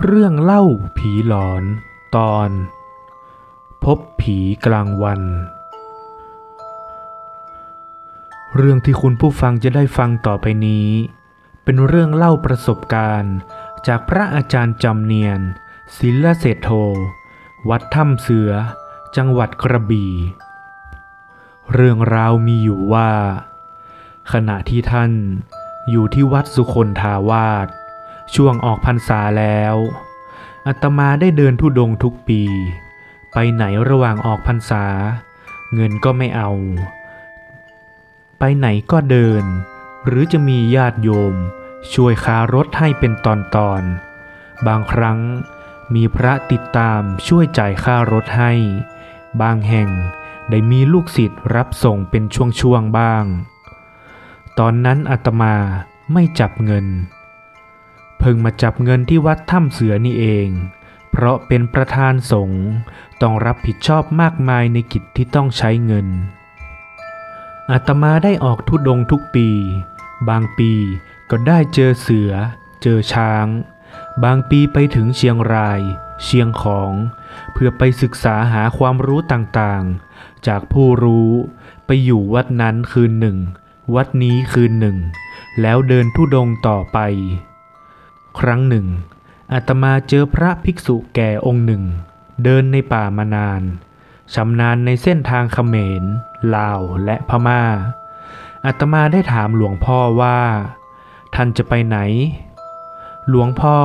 เรื่องเล่าผีหลอนตอน พบผีกลางวัน เรื่องที่คุณผู้ฟังจะได้ฟังต่อไปนี้ เป็นเรื่องเล่าประสบการณ์ จากพระอาจารย์จำเนียน ศิลเศรษโท วัดถ้ำเสือ จังหวัดกระบี่ เรื่องราวมีอยู่ว่า ขณะที่ท่านอยู่ที่วัดสุคนทาวาส ช่วงออกพรรษาแล้วอาตมาได้เดินทุดงทุกปี ไปไหนระหว่างออกพรรษา เงินก็ไม่เอา ไปไหนก็เดิน หรือจะมีญาติโยม ช่วยคารถให้เป็นตอนๆบางครั้งมีพระติดตามช่วยจ่ายค่ารถให้ บางแห่งได้มีลูกศิษย์รับส่งเป็นช่วงๆบ้าง ตอนนั้นอาตมาไม่จับเงิน เพิ่งมาจับเงินที่วัดถ้ำเสือนี่เอง เพราะเป็นประธานสงฆ์ต้องรับผิดชอบมากมายในกิจที่ต้องใช้เงิน อาตมาได้ออกทุดงทุกปี บางปีก็ได้เจอเสือ เจอช้าง บางปีไปถึงเชียงราย เชียงของ เพื่อไปศึกษาหาความรู้ต่างๆ จากผู้รู้ไปอยู่วัดนั้นคืนหนึ่ง วัดนี้คืนหนึ่ง แล้วเดินทุดงต่อไป ครั้งหนึ่งอาตมาเจอพระภิกษุแก่องค์หนึ่ง เดินในป่ามานานชำนาญในเส้นทางเขมร ลาวและพม่าอาตมาได้ถามหลวงพ่อว่า ท่านจะไปไหน หลวงพ่อ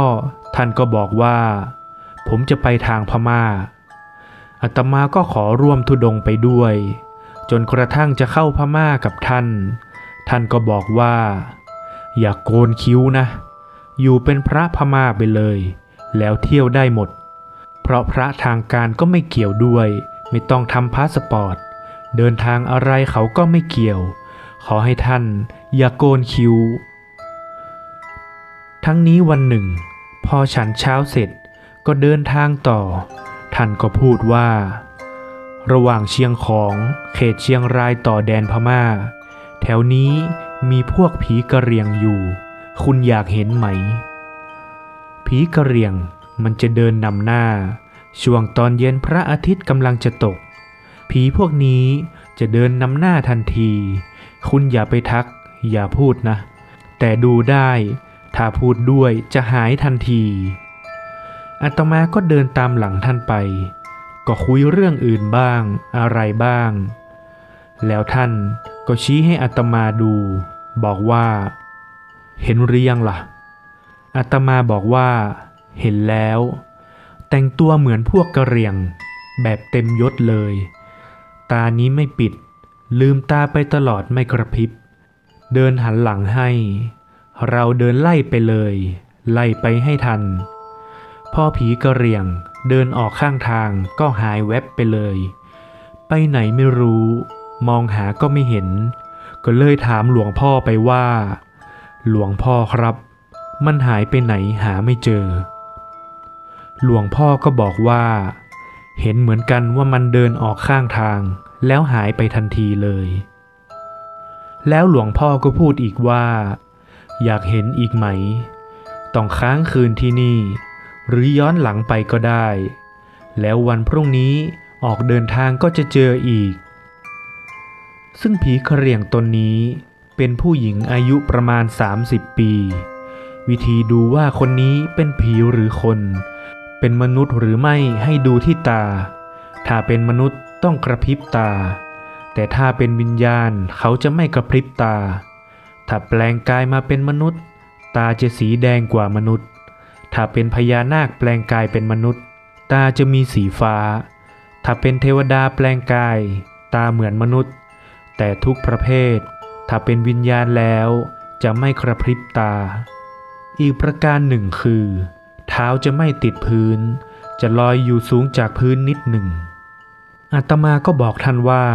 ท่านก็บอกว่า ผมจะไปทางพม่าอาตมาก็ขอร่วมธุดงค์ไปด้วย จนกระทั่งจะเข้าพม่ากับท่าน ท่านก็บอกว่า อย่าโกนคิ้วนะ อยู่เป็นพระพม่าไปเลย แล้วเที่ยวได้หมด เพราะพระทางการก็ไม่เกี่ยวด้วย ไม่ต้องทำพาสปอร์ต เดินทางอะไรเขาก็ไม่เกี่ยว ขอให้ท่านอย่าโกนคิ้ว ทั้งนี้วันหนึ่ง พอฉันเช้าเสร็จก็เดินทางต่อ ท่านก็พูดว่า ระหว่างเชียงของเขตเชียงรายต่อแดนพม่า แถวนี้มีพวกผีกระเรียงอยู่ คุณอยากเห็นไหม ผีกระเรียงมันจะเดินนำหน้า ช่วงตอนเย็นพระอาทิตย์กำลังจะตก ผีพวกนี้จะเดินนำหน้าทันที คุณอย่าไปทัก อย่าพูดนะ แต่ดูได้ ถ้าพูดด้วยจะหายทันทีอาตมาก็เดินตามหลังท่านไป ก็คุยเรื่องอื่นบ้าง อะไรบ้าง แล้วท่านก็ชี้ให้อาตมาดู บอกว่า เห็นหรือยังล่ะอาตมาบอกว่า เห็นแล้ว แต่งตัวเหมือนพวกกระเรียง แบบเต็มยศเลย ตานี้ไม่ปิด ลืมตาไปตลอดไม่กระพริบ เดินหันหลังให้ เราเดินไล่ไปเลย ไล่ไปให้ทันพอผีกระเรียง เดินออกข้างทางก็หายแวบไปเลย ไปไหนไม่รู้ มองหาก็ไม่เห็น ก็เลยถามหลวงพ่อไปว่า หลวงพ่อครับ มันหายไปไหนหาไม่เจอ หลวงพ่อก็บอกว่า เห็นเหมือนกันว่ามันเดินออกข้างทาง แล้วหายไปทันทีเลย แล้วหลวงพ่อก็พูดอีกว่า อยากเห็นอีกไหม ต้องค้างคืนที่นี่ หรือย้อนหลังไปก็ได้ แล้ววันพรุ่งนี้ออกเดินทางก็จะเจออีก ซึ่งผีเหรี่ยงตนนี้ เป็นผู้หญิงอายุประมาณ 30 ปี วิธีดูว่าคนนี้เป็นผีหรือคน เป็นมนุษย์หรือไม่ให้ดูที่ตา ถ้าเป็นมนุษย์ต้องกระพริบตา แต่ถ้าเป็นวิญญาณเขาจะไม่กระพริบตา ถ้าแปลงกายมาเป็นมนุษย์ ตาจะสีแดงกว่ามนุษย์ ถ้าเป็นพญานาคแปลงกายเป็นมนุษย์ ตาจะมีสีฟ้า ถ้าเป็นเทวดาแปลงกาย ตาเหมือนมนุษย์ แต่ทุกประเภท ถ้าเป็นวิญญาณแล้วจะไม่กระพริบตา อีกประการหนึ่งคือ เท้าจะไม่ติดพื้น จะลอยอยู่สูงจากพื้นนิดหนึ่ง อาตมาก็บอกท่านว่า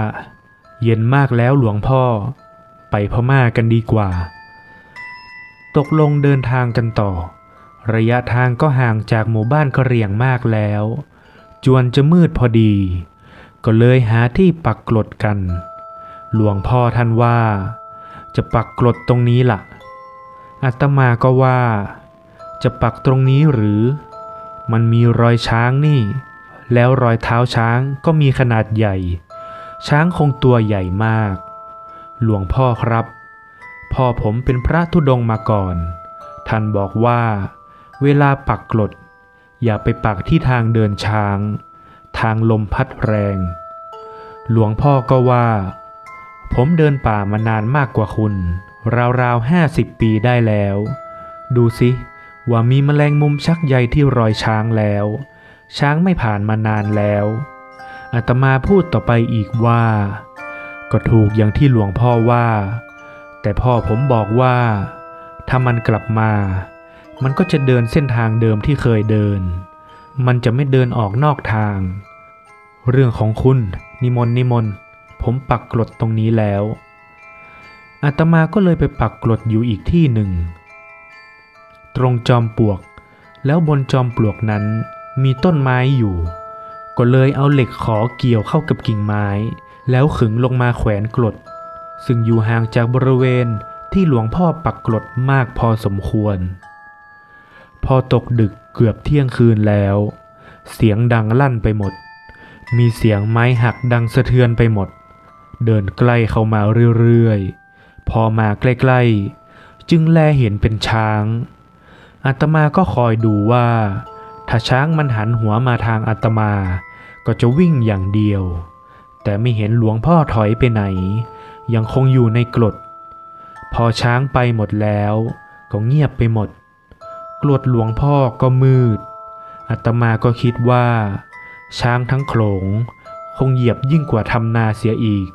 เย็นมากแล้วหลวงพ่อ ไปพม่ากันดีกว่า ตกลงเดินทางกันต่อ ระยะทางก็ห่างจากหมู่บ้านกระเหรี่ยงมากแล้ว จวนจะมืดพอดี ก็เลยหาที่ปักกลดกัน หลวงพ่อท่านว่า จะปักกลดตรงนี้ละ่ะอาตมาก็ว่า จะปักตรงนี้หรือ มันมีรอยช้างนี่ แล้วรอยเท้าช้างก็มีขนาดใหญ่ ช้างคงตัวใหญ่มาก หลวงพ่อครับ พ่อผมเป็นพระธุดงมาก่อน ท่านบอกว่า เวลาปักกลดอย่าไปปักที่ทางเดินช้าง ทางลมพัดแรง หลวงพ่อก็ว่า ผมเดินป่ามานานมากกว่าคุณ ราวๆห้าสิบปีได้แล้ว ดูสิ ว่ามีแมลงมุมชักใยที่รอยช้างแล้ว ช้างไม่ผ่านมานานแล้วอาตมาพูดต่อไปอีกว่า ก็ถูกอย่างที่หลวงพ่อว่า แต่พ่อผมบอกว่า ถ้ามันกลับมา มันก็จะเดินเส้นทางเดิมที่เคยเดิน มันจะไม่เดินออกนอกทาง เรื่องของคุณ นิมนต์นิมนต์ ผมปักกรดตรงนี้แล้วอาตมาก็เลยไปปักกรดอยู่อีกที่หนึ่ง ตรงจอมปลวก แล้วบนจอมปลวกนั้นมีต้นไม้อยู่ ก็เลยเอาเหล็กขอเกี่ยวเข้ากับกิ่งไม้ แล้วขึงลงมาแขวนกรดซึ่งอยู่ห่างจากบริเวณที่หลวงพ่อปักกรดมากพอสมควร พอตกดึกเกือบเที่ยงคืนแล้ว เสียงดังลั่นไปหมด มีเสียงไม้หักดังสะเทือนไปหมด เดินใกล้เข้ามาเรื่อยๆ พอมาใกล้ๆ จึงแลเห็นเป็นช้าง อาตมาก็คอยดูว่า ถ้าช้างมันหันหัวมาทางอาตมา ก็จะวิ่งอย่างเดียว แต่ไม่เห็นหลวงพ่อถอยไปไหน ยังคงอยู่ในกรด พอช้างไปหมดแล้ว ก็เงียบไปหมด กรวดหลวงพ่อก็มืด อาตมาก็คิดว่า ช้างทั้งโขลงคงเหยียบยิ่งกว่าทำนาเสียอีก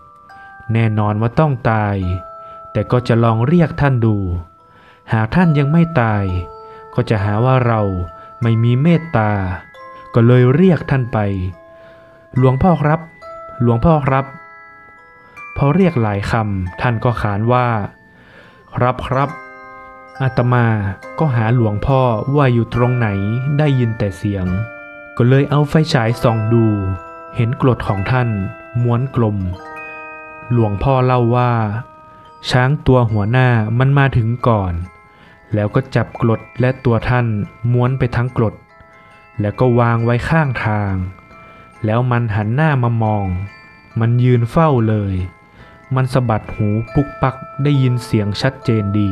แน่นอนว่าต้องตาย แต่ก็จะลองเรียกท่านดู หากท่านยังไม่ตาย ก็จะหาว่าเราไม่มีเมตตา ก็เลยเรียกท่านไป หลวงพ่อครับ หลวงพ่อครับ พอเรียกหลายคำท่านก็ขานว่า ครับครับอาตมาก็หาหลวงพ่อว่าอยู่ตรงไหนได้ยินแต่เสียง ก็เลยเอาไฟฉายส่องดู เห็นกรดของท่าน ม้วนกลม หลวงพ่อเล่าว่า ช้างตัวหัวหน้ามันมาถึงก่อน แล้วก็จับกรดและตัวท่านม้วนไปทั้งกรด แล้วก็วางไว้ข้างทาง แล้วมันหันหน้ามามอง มันยืนเฝ้าเลย มันสะบัดหูปุกปักได้ยินเสียงชัดเจนดี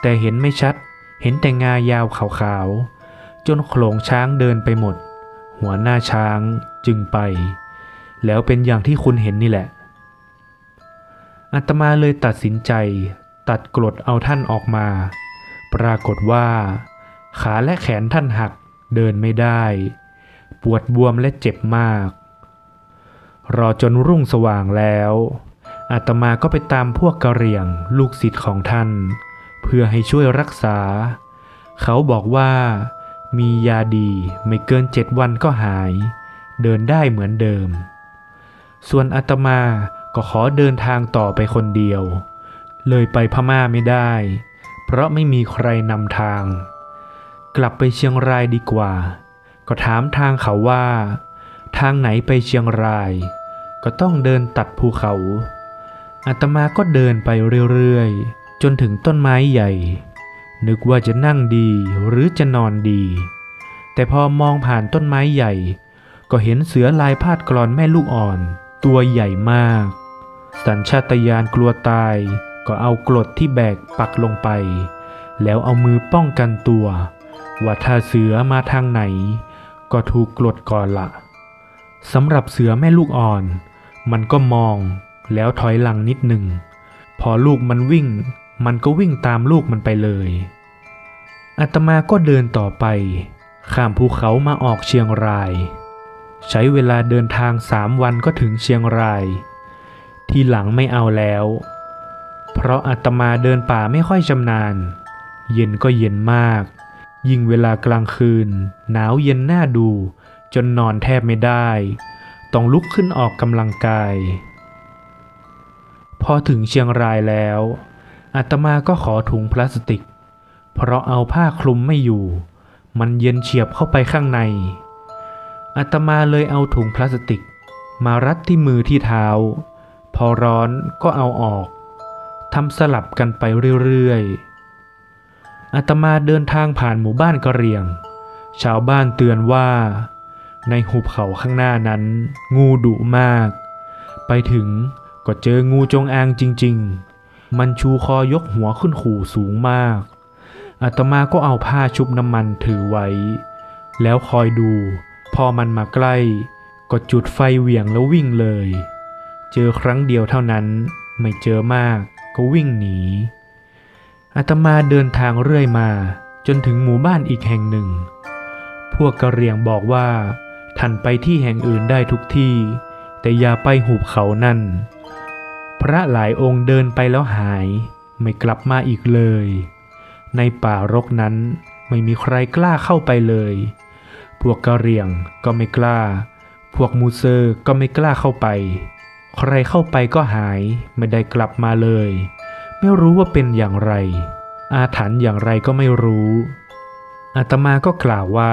แต่เห็นไม่ชัดเห็นแต่งายาวขาวๆ จนโขลงช้างเดินไปหมด หัวหน้าช้างจึงไป แล้วเป็นอย่างที่คุณเห็นนี่แหละ อาตมาเลยตัดสินใจ ตัดกรดเอาท่านออกมา ปรากฏว่า ขาและแขนท่านหักเดินไม่ได้ ปวดบวมและเจ็บมาก รอจนรุ่งสว่างแล้วอาตมาก็ไปตามพวกกะเหรี่ยงลูกศิษย์ของท่าน เพื่อให้ช่วยรักษา เขาบอกว่า มียาดีไม่เกินเจ็ดวันก็หาย เดินได้เหมือนเดิม ส่วนอาตมา ก็ขอเดินทางต่อไปคนเดียว เลยไปพม่าไม่ได้ เพราะไม่มีใครนำทาง กลับไปเชียงรายดีกว่า ก็ถามทางเขาว่า ทางไหนไปเชียงราย ก็ต้องเดินตัดภูเขาอาตมาก็เดินไปเรื่อยๆ จนถึงต้นไม้ใหญ่ นึกว่าจะนั่งดีหรือจะนอนดี แต่พอมองผ่านต้นไม้ใหญ่ ก็เห็นเสือลายพาดกรอนแม่ลูกอ่อน ตัวใหญ่มาก สัญชาตญาณกลัวตาย ก็เอากรดที่แบกปักลงไป แล้วเอามือป้องกันตัว ว่าถ้าเสือมาทางไหน ก็ถูกกรดก่อนละสำหรับเสือแม่ลูกอ่อน มันก็มองแล้วถอยหลังนิดหนึ่ง พอลูกมันวิ่ง มันก็วิ่งตามลูกมันไปเลยอาตมาก็เดินต่อไป ข้ามภูเขามาออกเชียงราย ใช้เวลาเดินทางสามวันก็ถึงเชียงราย ที่หลังไม่เอาแล้ว เพราะอาตมาเดินป่าไม่ค่อยชำนาญ เย็นก็เย็นมาก ยิ่งเวลากลางคืน หนาวเย็นน่าดู จนนอนแทบไม่ได้ ต้องลุกขึ้นออกกำลังกาย พอถึงเชียงรายแล้วอาตมาก็ขอถุงพลาสติก เพราะเอาผ้าคลุมไม่อยู่ มันเย็นเฉียบเข้าไปข้างในอาตมาเลยเอาถุงพลาสติก มารัดที่มือที่เท้า พอร้อนก็เอาออกทำสลับกันไปเรื่อยๆอาตมาเดินทางผ่านหมู่บ้านกะเหรี่ยง ชาวบ้านเตือนว่า ในหุบเขาข้างหน้านั้น งูดุมาก ไปถึงก็เจองูจงอางจริง ๆ มันชูคอยกหัวขึ้นขู่สูงมากอาตมาก็เอาผ้าชุบน้ำมันถือไว้ แล้วคอยดู พอมันมาใกล้ ก็จุดไฟเหวี่ยงแล้ววิ่งเลย เจอครั้งเดียวเท่านั้น ไม่เจอมากก็วิ่งหนีอาตมาเดินทางเรื่อยมาจนถึงหมู่บ้านอีกแห่งหนึ่ง พวกกะเรียงบอกว่าท่านไปที่แห่งอื่นได้ทุกที่ แต่อย่าไปหุบเขานั่น พระหลายองค์เดินไปแล้วหาย ไม่กลับมาอีกเลย ในป่ารกนั้นไม่มีใครกล้าเข้าไปเลย พวกกะเรียงก็ไม่กล้า พวกมูเซอร์ก็ไม่กล้าเข้าไป ใครเข้าไปก็หายไม่ได้กลับมาเลย ไม่รู้ว่าเป็นอย่างไร อาถรรพ์อย่างไรก็ไม่รู้อาตมาก็กล่าวว่า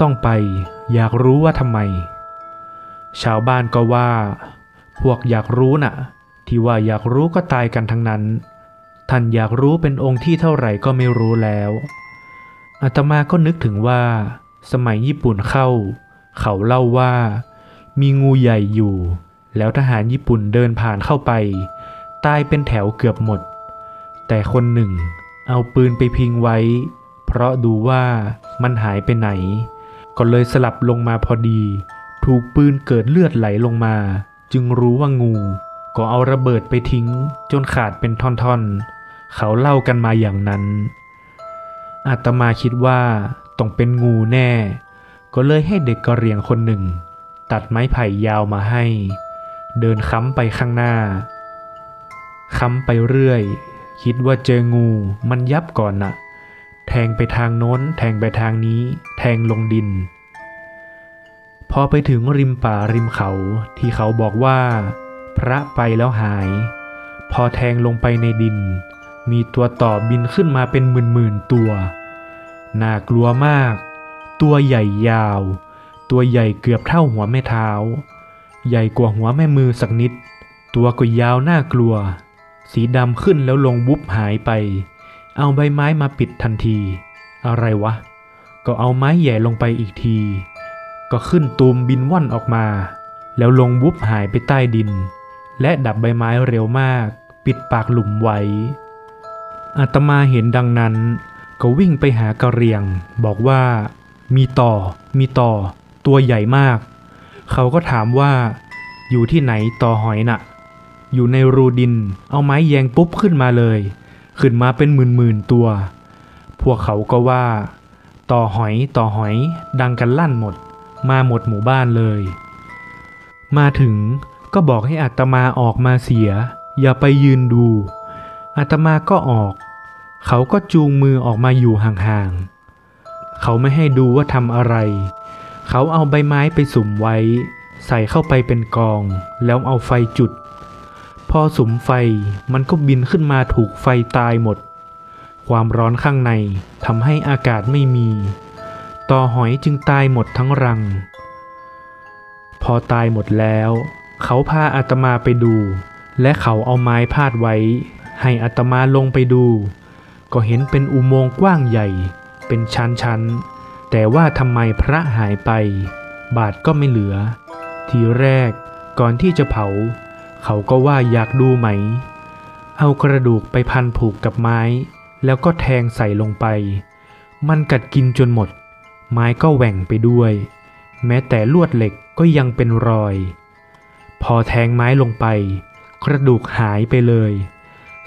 ต้องไปอยากรู้ว่าทำไม ชาวบ้านก็ว่า พวกอยากรู้น่ะ ที่ว่าอยากรู้ก็ตายกันทั้งนั้น ท่านอยากรู้เป็นองค์ที่เท่าไหร่ก็ไม่รู้แล้วอาตมาก็นึกถึงว่า สมัยญี่ปุ่นเข้า เขาเล่าว่า มีงูใหญ่อยู่ แล้วทหารญี่ปุ่นเดินผ่านเข้าไป ตายเป็นแถวเกือบหมด แต่คนหนึ่ง เอาปืนไปพิงไว้ เพราะดูว่ามันหายไปไหน ก็เลยสลับลงมาพอดี ถูกปืนเกิดเลือดไหลลงมา จึงรู้ว่างู ก็เอาระเบิดไปทิ้ง จนขาดเป็นท่อนๆ เขาเล่ากันมาอย่างนั้นอาตมาคิดว่าต้องเป็นงูแน่ ก็เลยให้เด็กกระเหรียงคนหนึ่ง ตัดไม้ไผ่ยาวมาให้ เดินค้ำไปข้างหน้า ค้ำไปเรื่อย คิดว่าเจองูมันยับก่อนน่ะ แทงไปทางโน้น แทงไปทางนี้ แทงลงดิน พอไปถึงริมป่าริมเขาที่เขาบอกว่า พระไปแล้วหาย พอแทงลงไปในดิน มีตัวต่อบินขึ้นมาเป็นหมื่นๆตัว น่ากลัวมาก ตัวใหญ่ยาว ตัวใหญ่เกือบเท่าหัวแม่เท้า ใหญ่กว่าหัวแม่มือสักนิด ตัวก็ยาวน่ากลัว สีดำขึ้นแล้วลงบุบหายไป เอาใบไม้มาปิดทันที อะไรวะ ก็เอาไม้ใหญ่ลงไปอีกที ก็ขึ้นตูมบินว่อนออกมา แล้วลงบุบหายไปใต้ดิน และดับใบไม้เร็วมาก ปิดปากหลุมไว้อาตมาเห็นดังนั้น ก็วิ่งไปหากระเรียง บอกว่า มีต่อ มีต่อ ตัวใหญ่มาก เขาก็ถามว่าอยู่ที่ไหนต่อหอยน่ะ อยู่ในรูดิน เอาไม้แยงปุ๊บขึ้นมาเลย ขึ้นมาเป็นหมื่นๆตัว พวกเขาก็ว่า ต่อหอยต่อหอยดังกันลั่นหมด มาหมดหมู่บ้านเลย มาถึงก็บอกให้อาตมาออกมาเสีย อย่าไปยืนดูอาตมาก็ออก เขาก็จูงมือออกมาอยู่ห่างๆ เขาไม่ให้ดูว่าทำอะไร เขาเอาใบไม้ไปสุมไว้ ใส่เข้าไปเป็นกอง แล้วเอาไฟจุด พอสุมไฟมันก็บินขึ้นมาถูกไฟตายหมด ความร้อนข้างในทำให้อากาศไม่มี ต่อหอยจึงตายหมดทั้งรัง พอตายหมดแล้ว เขาพาอาตมาไปดู และเขาเอาไม้พาดไว้ ให้อาตมาลงไปดู ก็เห็นเป็นอุโมงค์กว้างใหญ่ เป็นชั้นๆ แต่ว่าทำไมพระหายไป บาทก็ไม่เหลือ ทีแรกก่อนที่จะเผา เขาก็ว่าอยากดูไหม เอากระดูกไปพันผูกกับไม้ แล้วก็แทงใส่ลงไป มันกัดกินจนหมด ไม้ก็แหว่งไปด้วย แม้แต่ลวดเหล็กก็ยังเป็นรอย พอแทงไม้ลงไป กระดูกหายไปเลย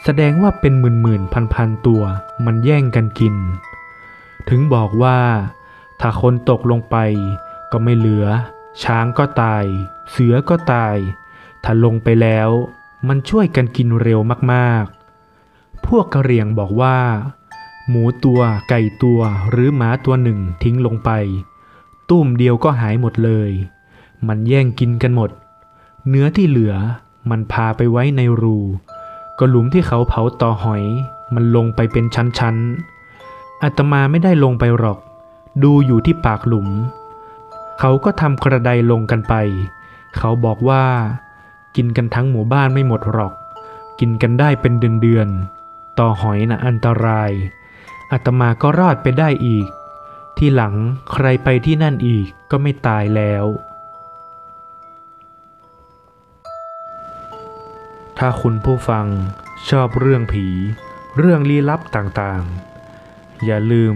แสดงว่าเป็นหมื่นหมื่นพันพันตัว มันแย่งกันกิน ถึงบอกว่า ถ้าคนตกลงไปก็ไม่เหลือ ช้างก็ตาย เสือก็ตาย ถ้าลงไปแล้ว มันช่วยกันกินเร็วมากๆ พวกกระเรียงบอกว่า หมูตัวไก่ตัวหรือหมาตัวหนึ่งทิ้งลงไป ตุ้มเดียวก็หายหมดเลย มันแย่งกินกันหมด เนื้อที่เหลือมันพาไปไว้ในรู ก็หลุมที่เขาเผาต่อหอย มันลงไปเป็นชั้นๆอาตมาไม่ได้ลงไปหรอก ดูอยู่ที่ปากหลุม เขาก็ทำกระไดลงกันไป เขาบอกว่า กินกันทั้งหมู่บ้านไม่หมดหรอก กินกันได้เป็นเดือนๆ ต่อหอยน่ะอันตรายอาตมาก็รอดไปได้อีก ที่หลังใครไปที่นั่นอีกก็ไม่ตายแล้ว ถ้าคุณผู้ฟังชอบเรื่องผี เรื่องลี้ลับต่างๆ อย่าลืม